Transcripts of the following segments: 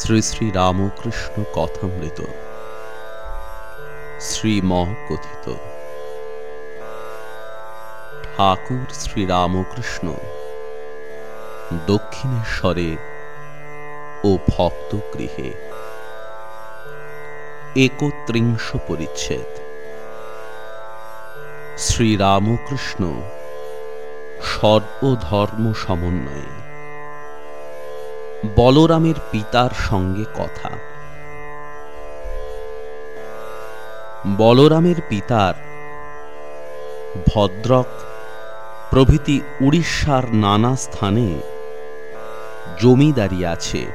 শ্রী শ্রী রামকৃষ্ণ কথামৃত। শ্রীম কথিত ঠাকুর শ্রী রামকৃষ্ণ, দক্ষিণেশ্বরে ও ভক্ত গৃহে একত্রিংশ পরিচ্ছেদ। শ্রীরামকৃষ্ণ সর্বধর্ম সমন্বয়ে বলরামের পিতার সঙ্গে কথা। বলরামের পিতার ভদ্রক প্রভৃতি উড়িষ্যার নানা স্থানে জমিদারি আছে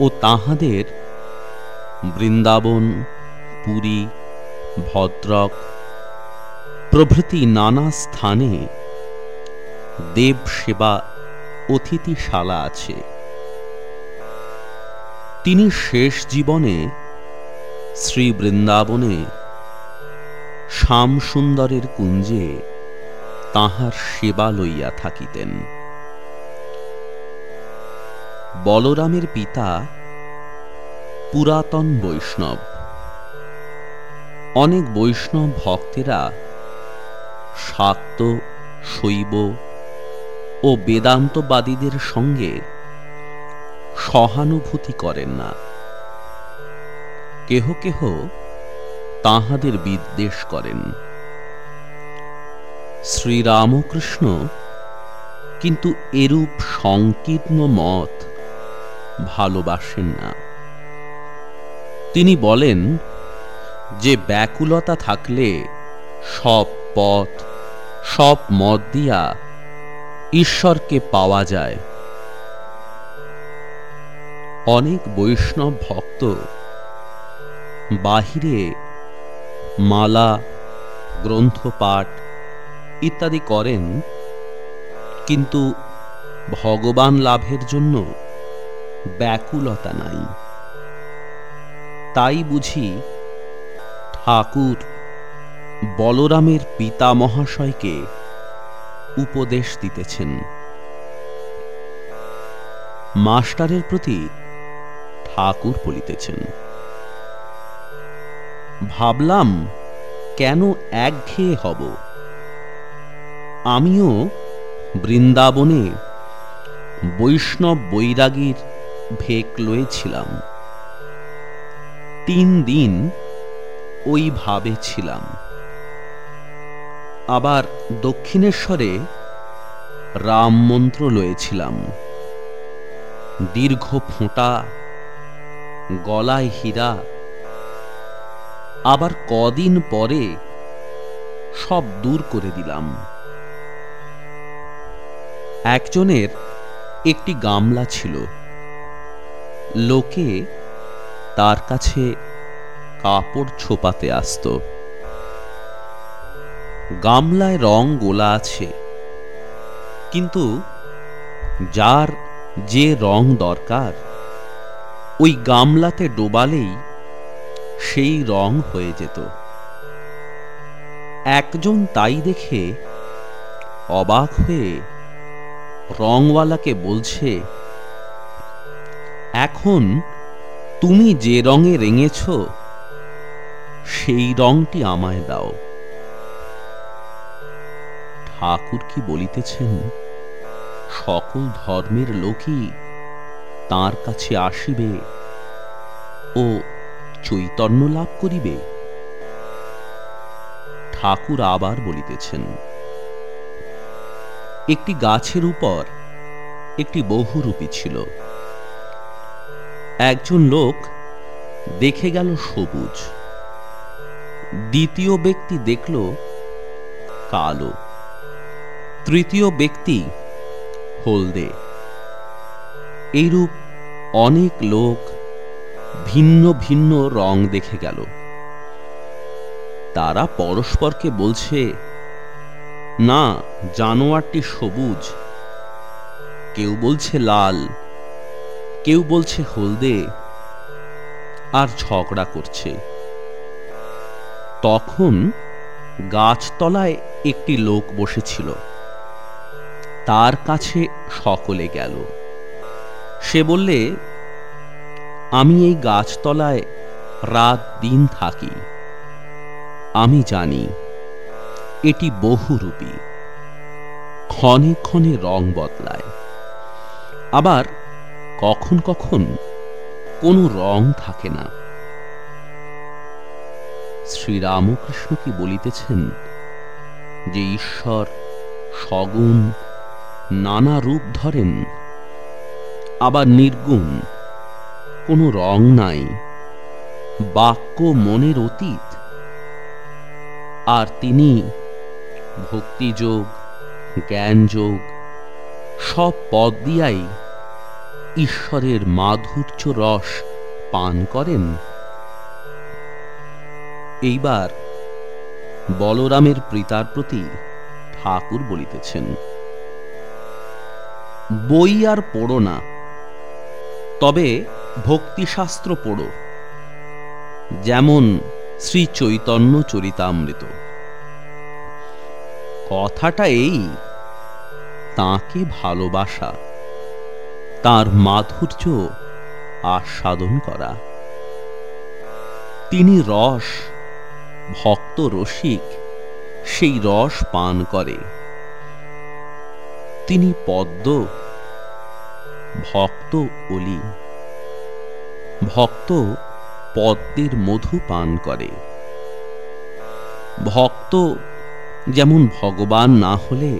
ও তাহাদের বৃন্দাবন, পুরী, ভদ্রক প্রভৃতি নানা স্থানে দেব সেবা অতিথিশালা আছে। তিনি শেষ জীবনে শ্রী বৃন্দাবনে শ্যামসুন্দরের কুঞ্জে তাহার সেবা লইয়া থাকিতেন। বলরামের পিতা পুরাতন বৈষ্ণব। অনেক বৈষ্ণব ভক্তেরা শাক্ত শৈব ও বেদান্তবাদীদের সঙ্গে সহানুভূতি করেন না। কেহ কেহ তাহাদের বিদ্বেষ করেন। শ্রীরামকৃষ্ণ কিন্তু এরূপ সংকীর্ণ মত ভালোবাসেন না। তিনি বলেন, যে ব্যাকুলতা থাকলে সব পথ, সব মত দিয়া ঈশ্বরকে পাওয়া যায়। অনেক বৈষ্ণব ভক্ত বাহিরে মালা, গ্রন্থপাঠ ইত্যাদি করেন, কিন্তু ভগবান লাভের জন্য ব্যাকুলতা নাই। তাই বুঝি ঠাকুর বলরামের পিতা মহাশয়কে উপদেশ দিতেছেন। মাস্টারের প্রতি ঠাকুর বলিতেছেন, ভাবলাম কেন একঘেয়ে হব? আমিও বৃন্দাবনে বৈষ্ণব বৈরাগীর ভেক লয়েছিলাম। তিন দিন ওইভাবে ছিলাম। আবার দক্ষিণেশ্বরে রাম মন্ত্র লয়েছিলাম। দীর্ঘ ফোঁটা, গলায় হীরা। আবার কদিন পরে সব দূর করে দিলাম। একজনের একটি গামলা ছিল। লোকে তার কাছে কাপড় ছোপাতে আসত। গামলায় রং গোলা আছে। কিন্তু যার যে রং দরকার, ওই গামলাতে ডোবালেই সেই রং হয়ে যেত। একজন তাই দেখে অবাক হয়ে রংওয়ালাকে বলছে, এখন তুমি যে রঙে রেঙেছ, সেই রংটি আমায় দাও। ঠাকুর কি বলিতেছেন? সকল ধর্মের লোকই তার কাছে আসিবে ও চৈতন্য লাভ করিবে? ঠাকুর আবার বলিতেছেন, একটি গাছের উপর একটি বহুরূপী ছিল। একজন লোক দেখে গেল সবুজ। দ্বিতীয় ব্যক্তি দেখল কালো। তৃতীয় ব্যক্তি হলদে এইরূপ অনেক লোক ভিন্ন ভিন্ন রং দেখে গেল। তারা পরস্পরকে বলছে, না, জানোয়ারটি সবুজ। কেউ বলছে লাল, কেউ বলছে হলদে আর ঝগড়া করছে। তখন গাছতলায় একটি লোক বসেছিল। তার কাছে সকলে গেল। সে বললে, আমি এই গাছতলায় রাত দিন থাকি। আমি জানি এটি বহুরূপী, ক্ষণে ক্ষণে রং বদলায়। আবার কখন কখন কোনো রং থাকে না। শ্রীরামকৃষ্ণ কি বলিতেছেন যে, ঈশ্বর সগুণ নানা রূপ ধরেন। আবার নির্গুণ, কোনো রং নাই, বাক্য মনের অতীত। আর তিনি ভক্তিযোগ, জ্ঞানযোগ, সব পদ দিয়াই ঈশ্বরের মাধুর্য রস পান করেন। এইবার বলরামের প্রীতার প্রতি ঠাকুর বলিতেছেন বই আর পড়ো না, তবে ভক্তিশাস্ত্র পড়ো, যেমন শ্রী চৈতন্য চরিতামৃত। কথাটা এই, তাকে ভালোবাসা, তার মাধুর্য আস্বাদন করা। তিনি রস, ভক্ত রসিক, সেই রস পান করে। তিনি পদ্ম, ভক্ত অলি। ভক্ত পদ্মের মধু পান করে। ভক্ত যেমন ভগবান না হলে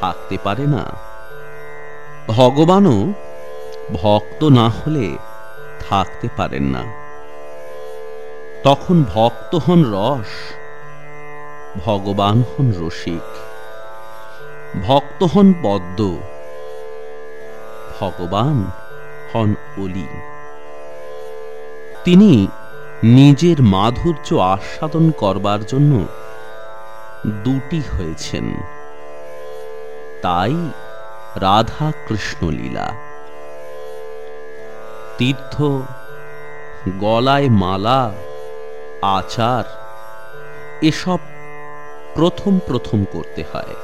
থাকতে পারে না। ভগবানও ভক্ত না হলে থাকতে পারেন না। তখন ভক্ত হন রস, ভগবান হন রসিক। ভক্ত হন পদ্ম। ভগবান হন অলি। তিনি নিজের মাধুর্য আস্বাদন করবার জন্য দুটি হয়েছেন। তাই রাধা কৃষ্ণ লীলা তীর্থ, গলায় মালা, আচার, এসব প্রথম প্রথম করতে হয়।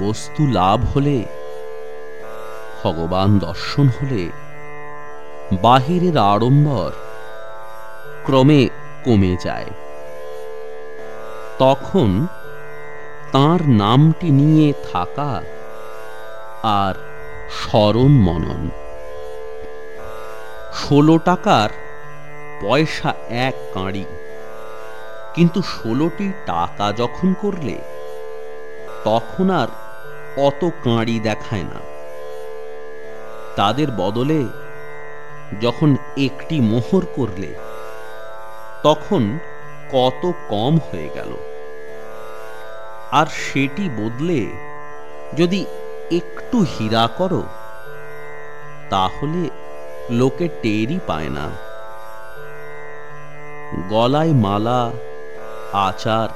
বস্তু লাভ হলে, ভগবান দর্শন হলে, বাহিরের আড়ম্বর ক্রমে কমে যায়। তখন তার নামটি নিয়ে থাকা আর স্মরণ মনন। ষোলো টাকার পয়সা এক কাঁড়ি, কিন্তু ষোলোটি টাকা যখন করলে, তখন আর অত কাঁড়ি দেখায় না। তাদের বদলে যখন একটি মোহর করলে, তখন কত কম হয়ে গেল। আর সেটি বদলে যদি একটু হীরা করো, তাহলে লোকে টেরই পায় না। গলায় মালা, আচার,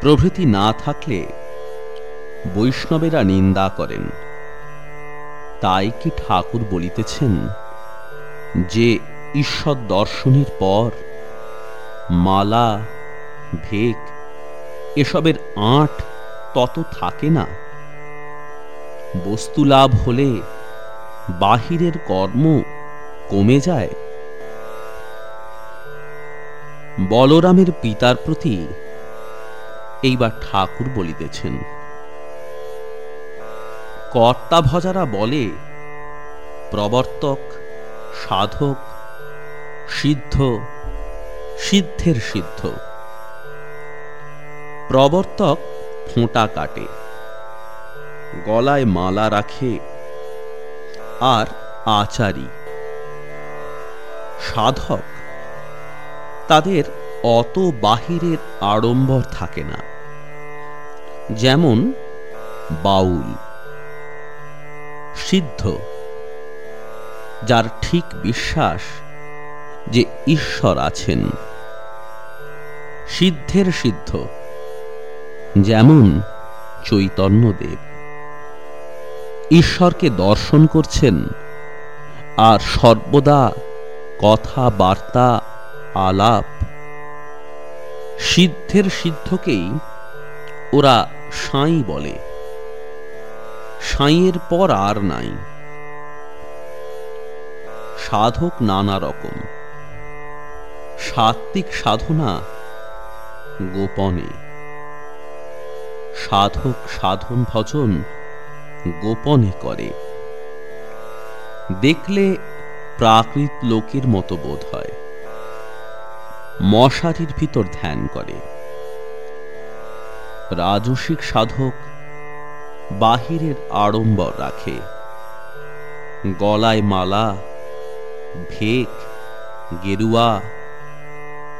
প্রভৃতি না থাকলে বৈষ্ণবেরা নিন্দা করেন। তাই কি ঠাকুর বলিতেছেন যে ঈশ্বর দর্শনের পর মালা, ভেক, এসবের আট তত থাকে না। বস্তু লাভ হলে বাহিরের কর্ম কমে যায়। বলরামের পিতার প্রতি এইবার ঠাকুর বলিতেছেন। কর্তা ভজারা বলে, প্রবর্তক, সাধক, সিদ্ধ, সিদ্ধের সিদ্ধ। প্রবর্তক ফোঁটা কাটে, গলায় মালা রাখে, আর আচারী। সাধক, তাদের অত বাহিরের আড়ম্বর থাকে না, যেমন বাউল। সিদ্ধ, যার ঠিক বিশ্বাস যে ঈশ্বর আছেন। সিদ্ধের সিদ্ধ, যেমন চৈতন্যদেব ঈশ্বরকে দর্শন করছেন, আর সর্বদা কথাবার্তা, আলাপ। সিদ্ধের সিদ্ধকেই ওরা সাঁই বলে। সাঁইয়ের পর আর নাই। সাধক নানা রকম। সাত্বিক সাধনা গোপনে। সাধক সাধন ভজন গোপনে করে। দেখলে প্রাকৃত লোকের মতো বোধ হয়। মশারির ভিতর ধ্যান করে। রাজসিক সাধক বাহিরের আড়ম্বর রাখে। গলায় মালা, ভেক, গেরুয়া,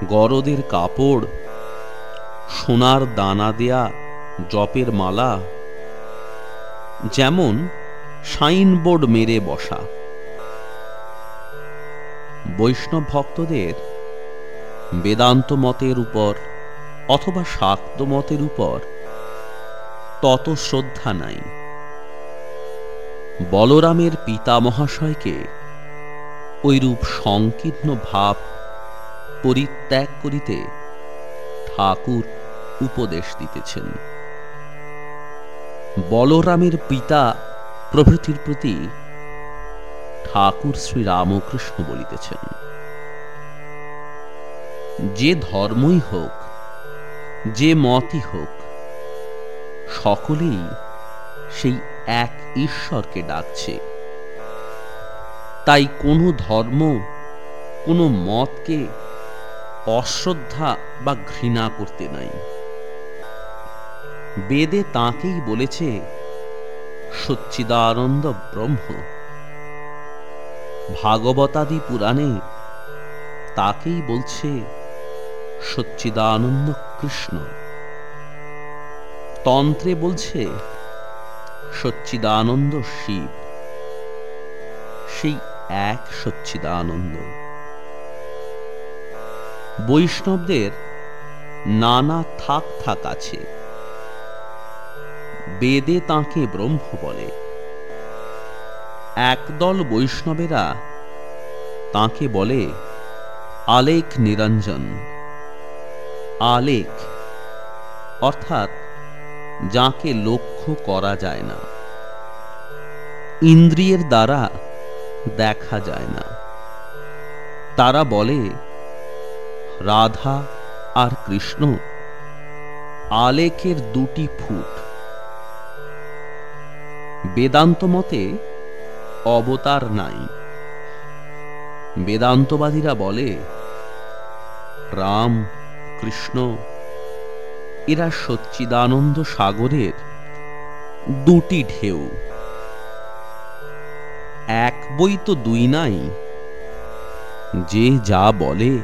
গরদের কাপড়, সোনার দানা দেয়া জপের মালা, যেমন সাইনবোর্ড মেরে বসা। বৈষ্ণব ভক্তদের বেদান্ত মতের উপর অথবা শাক্ত মতের উপর তত শ্রদ্ধা নাই। বলরামের পিতা মহাশয়কে ঐরূপ সংকীর্ণ ভাব পরিত্যাগ করিতে ঠাকুর উপদেশ দিতেছেন। বলরামের পিতা প্রভৃতির প্রতি ঠাকুর শ্রী রামকৃষ্ণ বলিতেছেন, যে ধর্মই হোক, যে মতই হোক সকলেই সেই এক ঈশ্বরকে ডাকছে। তাই কোনো ধর্ম, কোনো মতকে অশ্রদ্ধা বা ঘৃণা করতে নাই। বেদে তাকেই বলেছে, সচ্চিদানন্দ ব্রহ্ম। ভাগবতাদি পুরাণে তাকেই বলছে, সচ্চিদানন্দ কৃষ্ণ। তন্ত্রে বলছে, সচ্চিদানন্দ শিব। সেই এক সচ্চিদানন্দ। বৈষ্ণবদের নানা থাক থাক আছে। বেদে তাকে ব্রহ্ম বলে। একদল বৈষ্ণবেরা তাকে বলে, আলেখ নিরঞ্জন। আলেখ অর্থাৎ যাকে লক্ষ্য করা যায় না। ইন্দ্রিয়ের দ্বারা দেখা যায় না। তারা বলে, রাধা আর কৃষ্ণ আলেকের দুটি ফুট। বেদান্ত মতে অবতার নাই। বেদান্তবাদীরা বলে, রাম, কৃষ্ণ এরা সচ্চিদানন্দ সাগরের দুটি ঢেউ। এক বই তো দুই নাই, যে যা বলে,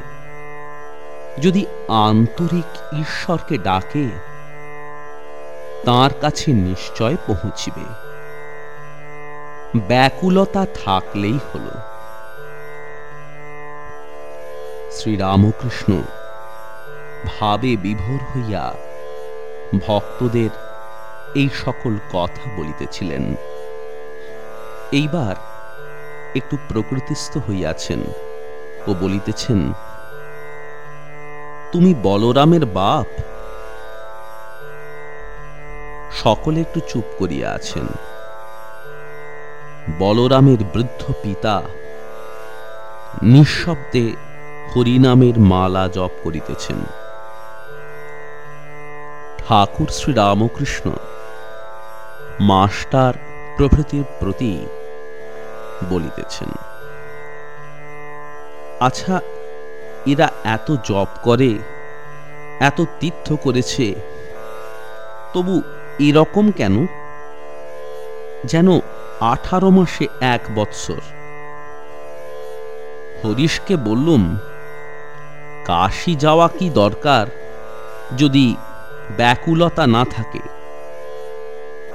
যদি আন্তরিক ঈশ্বরকে ডাকে, তার কাছে নিশ্চয় পৌঁছিবে। ব্যাকুলতা থাকলেই হল। শ্রীরামকৃষ্ণ ভাবে বিভোর হইয়া ভক্তদের এই সকল কথা বলিতেছিলেন। এইবার একটু প্রকৃতিস্থ হইয়াছেন ও বলিতেছেন, তুমি বলরামের বাপ? সকলে একটু চুপ করিয়া আছেন। বলরামের বৃদ্ধ পিতা নিঃশব্দে হরিনামের মালা জপ করিতেছেন। ঠাকুর শ্রী রামকৃষ্ণ মাস্টার প্রভৃতির প্রতি বলিতেছেন আচ্ছা এরা এত জপ করে, এত তীর্থ করেছে, তবু এরকম কেন? যেন আঠারো মাসে এক বৎসর। হরিশকে বললুম, কাশি যাওয়া কি দরকার? যদি ব্যাকুলতা না থাকে।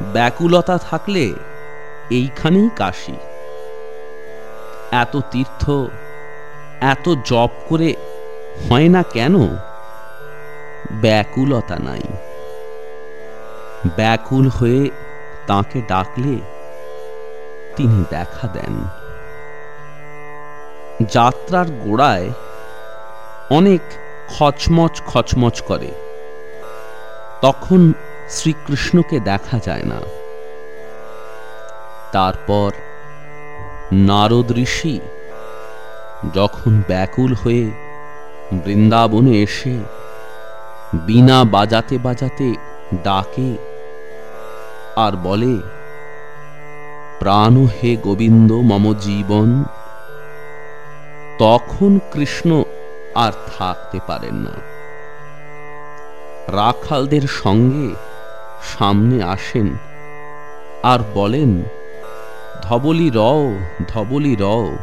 ব্যাকুলতা থাকলে এইখানেই কাশি। এত তীর্থ, এত জপ করে হয় না কেন? ব্যাকুলতা নাই। ব্যাকুল হয়ে তাকে ডাকলে তিনি দেখা দেন। যাত্রার গোড়ায় অনেক খচমচ খচমচ করে। তখন শ্রীকৃষ্ণকে দেখা যায় না। তারপর নারদ ঋষি যখন ব্যাকুল হয়ে বৃন্দাবনে এসে বিনা বাজাতে বাজাতে ডাকে আর বলে, প্রাণ হে গোবিন্দ, মম জীবন। তখন কৃষ্ণ আর থাকতে পারেন না। রাখালদের সঙ্গে সামনে আসেন আর বলেন ধবলি রও ধবলি রও।